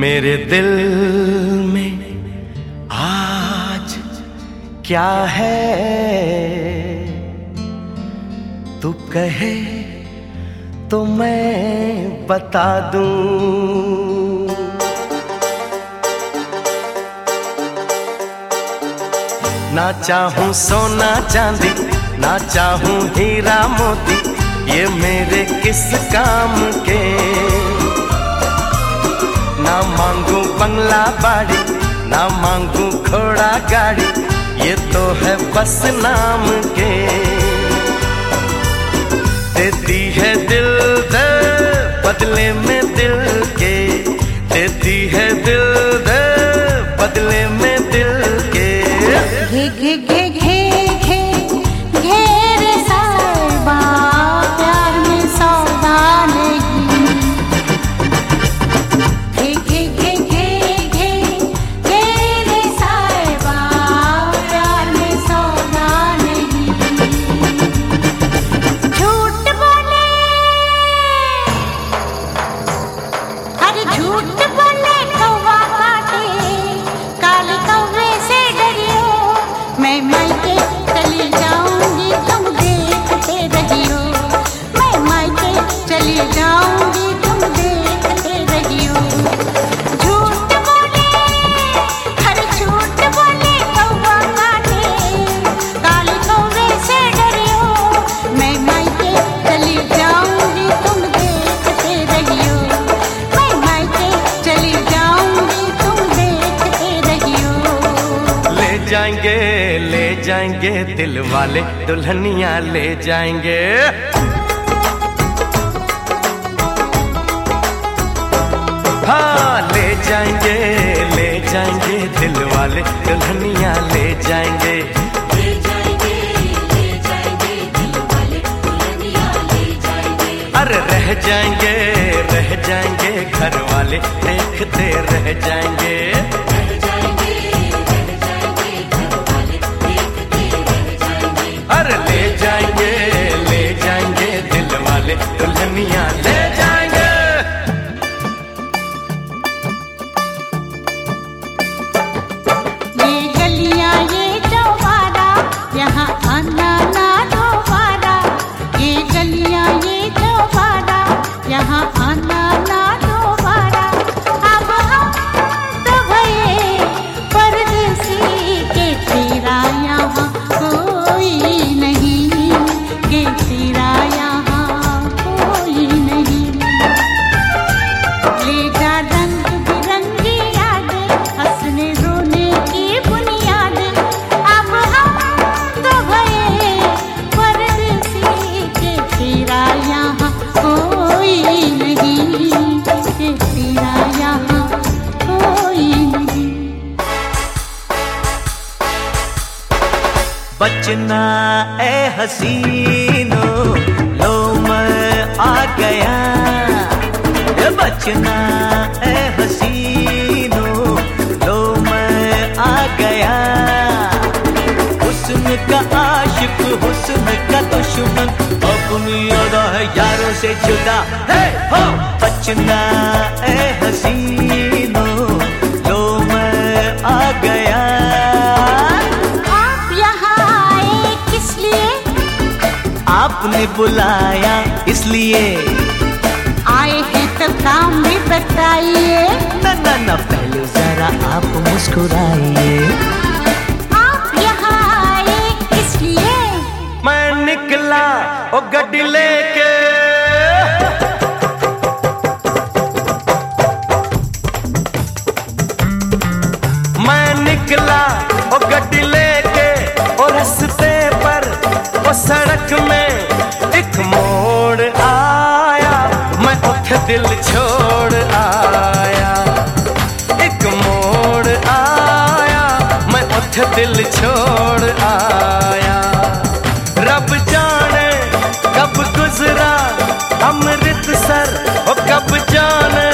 मेरे दिल में आज क्या है? तू कहे तो मैं बता दूँ। ना चाहूँ सोना चांदी, ना चाहूँ हीरा मोती, ये मेरे किस काम के? ना मांगू बंगला बाड़ी, ना मांगू घोड़ा गाड़ी, ये तो है बस नाम के। देती है दिल दे बदले में जाएँगे। दिल वाले दुल्हनिया ले जाएँगे। हाँ ले जाएँगे ले जाएँगे दिल वाले दुल्हनिया ले जाएँगे। अरे रह जाएँगे रह जाएँगे घर वाले देखते रह जाएँगे। दुल्हनिया हसीनो, लो मैं आ गया। बचना, ए हसीनो, लो मैं आ गया। हुस्न का आशिक, हुस्न का दुश्मन, अपनी अदा है यारों से जुदा। है हो, बचना, ए हसीनो। आपने बुलाया इसलिए। आए हैं तो काम भी बताइए न न न पहले जरा आप मुस्कुराइए। आप यहाँ आए इसलिए। मैं निकला ओ गड्डी लेके। मैं निकला ओ गड्डी लेके ओ रस्ते पर ओ सड़क में। एक मोड़ आया, मैं उठ दिल छोड़ आया। एक मोड़ आया, मैं उठ दिल छोड़ आया। रब जाने कब गुजरा, अमृतसर कब जाने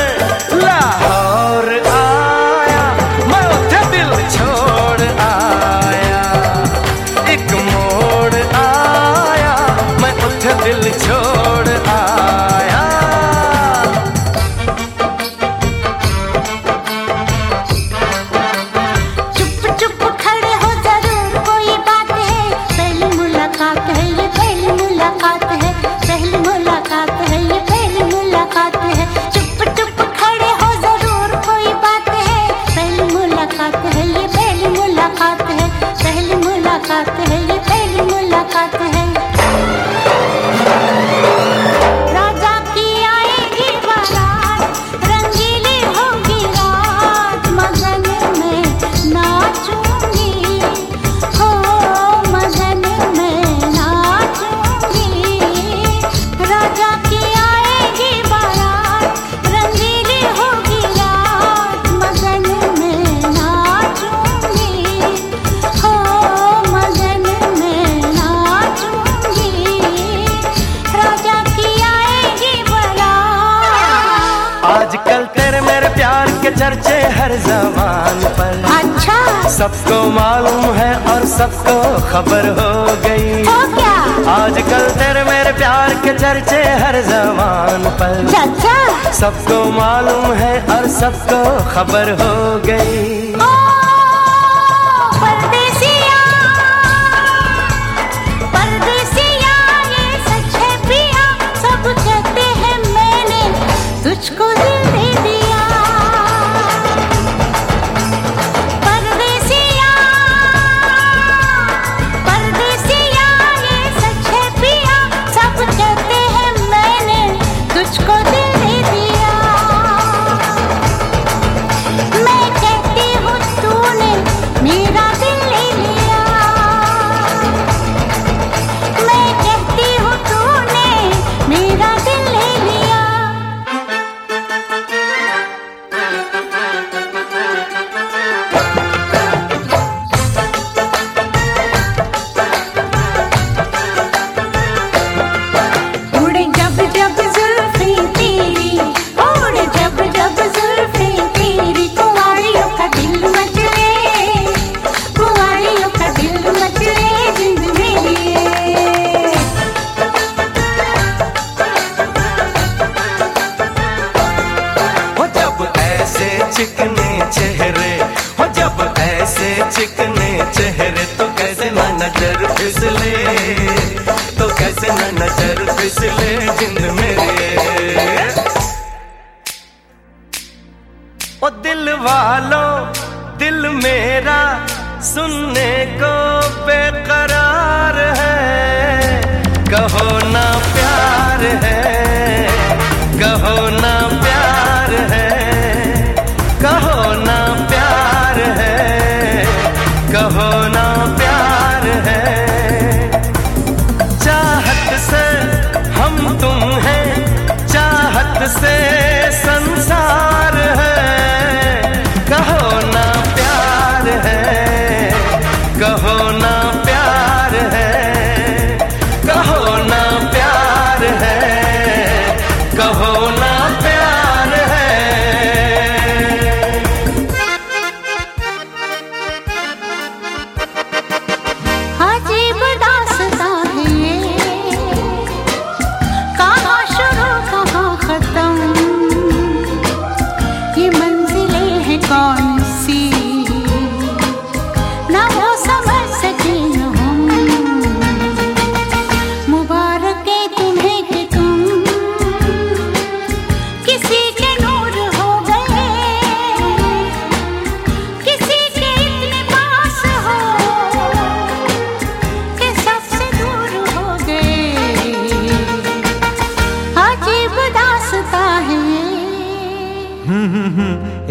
जबान पर अच्छा। सबको मालूम है और सबको खबर हो गई। हो क्या? आजकल तेरे मेरे प्यार के चर्चे हर जबान पर अच्छा। सबको मालूम है और सबको खबर हो गई। ऐसे चिकने चेहरे तो कैसे ना नज़र फिसले? तो कैसे ना नज़र फिसले जिंद मेरे? ओ दिल वालों, दिल मेरा सुनने को बेकरार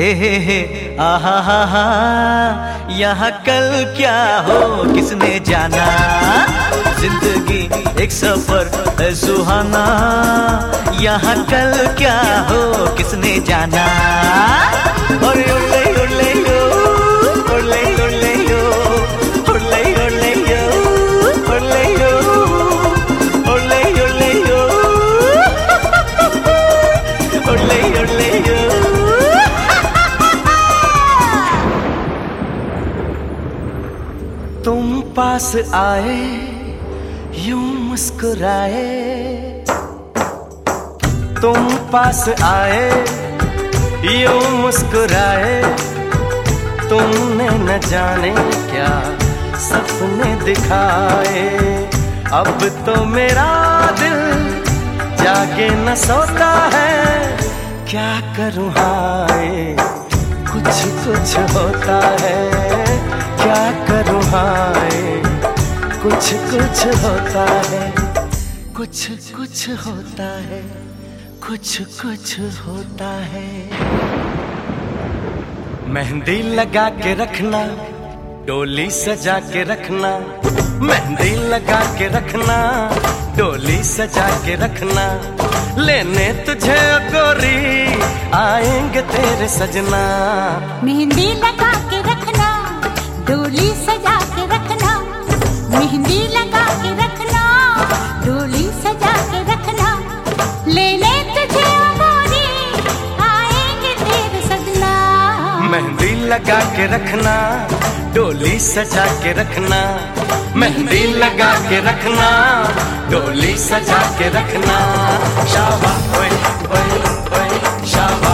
हे हे हे। आहा, हा हा। यहाँ कल क्या हो, किसने जाना? ज़िंदगी एक सफ़र है सुहाना। यहाँ कल क्या हो, किसने जाना? और तुम पास आए, यूँ मुस्कुराए। तुम पास आए, यूँ मुस्कुराए। तुमने न जाने क्या सपने दिखाए। अब तो मेरा दिल जागे न सोता है, क्या करूँ हाय। कुछ कुछ होता है। क्या करूँ? हाय, कुछ कुछ होता है। कुछ कुछ होता है, कुछ कुछ होता है। मेहंदी लगा के रखना, डोली सजा के रखना। मेहंदी लगा के रखना, डोली सजा के रखना। लेने तुझे गोरी आएँगे तेरे सजना। मेहंदी लगा के रखना, डोली सजा के रखना। मेहंदी लगा के रखना, डोली सजा के रखना। ले लगा के रखना, डोली सजा के रखना, मेहंदी लगा के रखना, डोली सजा के रखना शाबा ओए ओए ओए शाबा